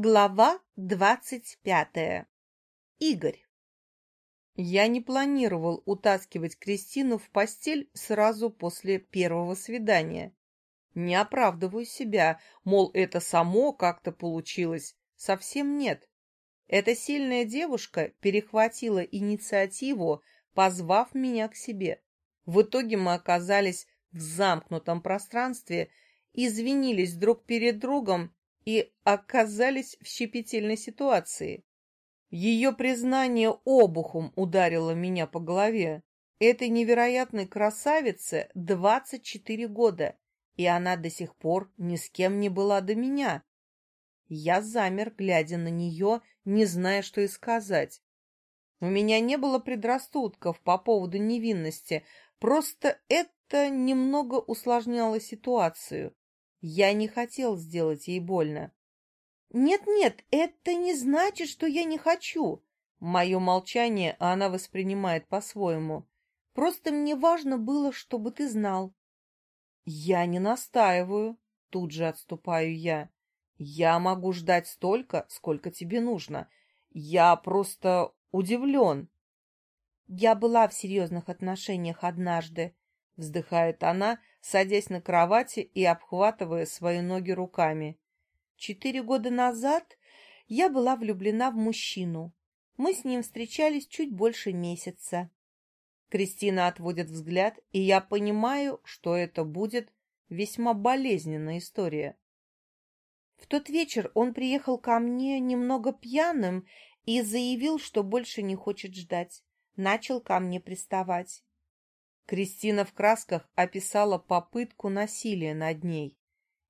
Глава двадцать пятая. Игорь. Я не планировал утаскивать Кристину в постель сразу после первого свидания. Не оправдываю себя, мол, это само как-то получилось. Совсем нет. Эта сильная девушка перехватила инициативу, позвав меня к себе. В итоге мы оказались в замкнутом пространстве, извинились друг перед другом и оказались в щепетильной ситуации. Ее признание обухом ударило меня по голове. Этой невероятной красавице 24 года, и она до сих пор ни с кем не была до меня. Я замер, глядя на нее, не зная, что и сказать. У меня не было предрассудков по поводу невинности, просто это немного усложняло ситуацию. Я не хотел сделать ей больно. «Нет-нет, это не значит, что я не хочу». Мое молчание она воспринимает по-своему. «Просто мне важно было, чтобы ты знал». «Я не настаиваю», — тут же отступаю я. «Я могу ждать столько, сколько тебе нужно. Я просто удивлен». «Я была в серьезных отношениях однажды», — вздыхает она, садясь на кровати и обхватывая свои ноги руками. Четыре года назад я была влюблена в мужчину. Мы с ним встречались чуть больше месяца. Кристина отводит взгляд, и я понимаю, что это будет весьма болезненная история. В тот вечер он приехал ко мне немного пьяным и заявил, что больше не хочет ждать. Начал ко мне приставать. Кристина в красках описала попытку насилия над ней.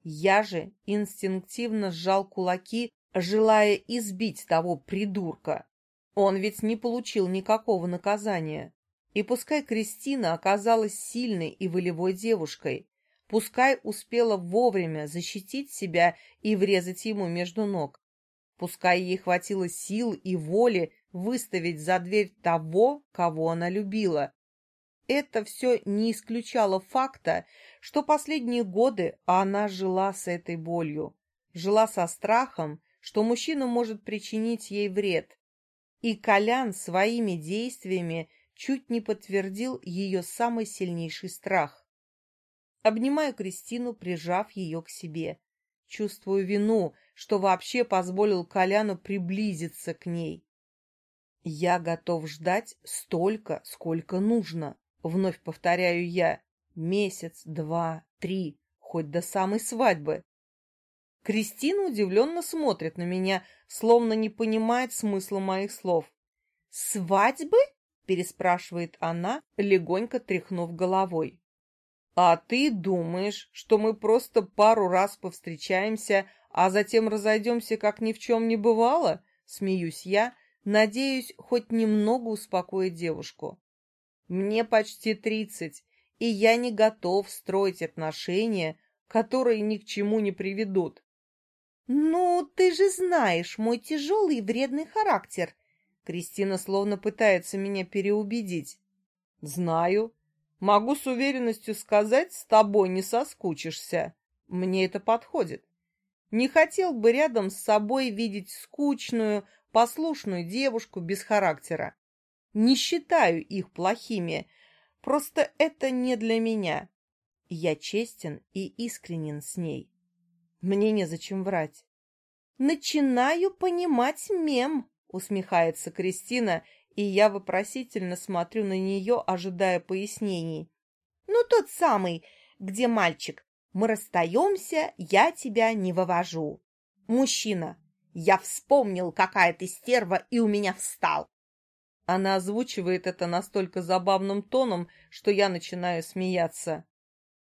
Я же инстинктивно сжал кулаки, желая избить того придурка. Он ведь не получил никакого наказания. И пускай Кристина оказалась сильной и волевой девушкой, пускай успела вовремя защитить себя и врезать ему между ног, пускай ей хватило сил и воли выставить за дверь того, кого она любила, это все не исключало факта, что последние годы она жила с этой болью, жила со страхом, что мужчина может причинить ей вред. И Колян своими действиями чуть не подтвердил ее самый сильнейший страх. Обнимаю Кристину, прижав ее к себе. Чувствую вину, что вообще позволил Коляну приблизиться к ней. Я готов ждать столько, сколько нужно. Вновь повторяю я. Месяц, два, три, хоть до самой свадьбы. Кристина удивленно смотрит на меня, словно не понимает смысла моих слов. «Свадьбы?» — переспрашивает она, легонько тряхнув головой. «А ты думаешь, что мы просто пару раз повстречаемся, а затем разойдемся, как ни в чем не бывало?» — смеюсь я, надеюсь хоть немного успокоить девушку. Мне почти тридцать, и я не готов строить отношения, которые ни к чему не приведут. «Ну, ты же знаешь мой тяжелый и вредный характер!» Кристина словно пытается меня переубедить. «Знаю. Могу с уверенностью сказать, с тобой не соскучишься. Мне это подходит. Не хотел бы рядом с собой видеть скучную, послушную девушку без характера. Не считаю их плохими, просто это не для меня. Я честен и искренен с ней. Мне незачем врать. «Начинаю понимать мем», — усмехается Кристина, и я вопросительно смотрю на нее, ожидая пояснений. «Ну, тот самый, где мальчик. Мы расстаемся, я тебя не вывожу». «Мужчина, я вспомнил, какая ты стерва, и у меня встал. Она озвучивает это настолько забавным тоном, что я начинаю смеяться.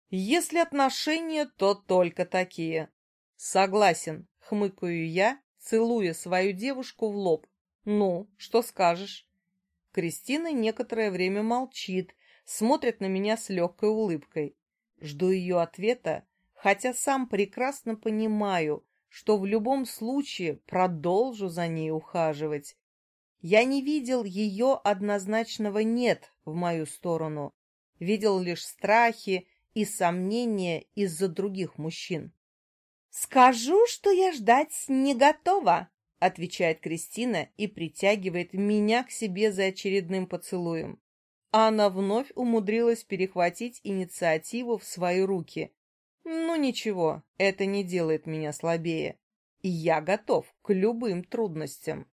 Если отношения, то только такие. Согласен, хмыкаю я, целуя свою девушку в лоб. Ну, что скажешь? Кристина некоторое время молчит, смотрит на меня с легкой улыбкой. Жду ее ответа, хотя сам прекрасно понимаю, что в любом случае продолжу за ней ухаживать. Я не видел ее однозначного «нет» в мою сторону. Видел лишь страхи и сомнения из-за других мужчин. «Скажу, что я ждать не готова», — отвечает Кристина и притягивает меня к себе за очередным поцелуем. Она вновь умудрилась перехватить инициативу в свои руки. Ну ничего, это не делает меня слабее. Я готов к любым трудностям.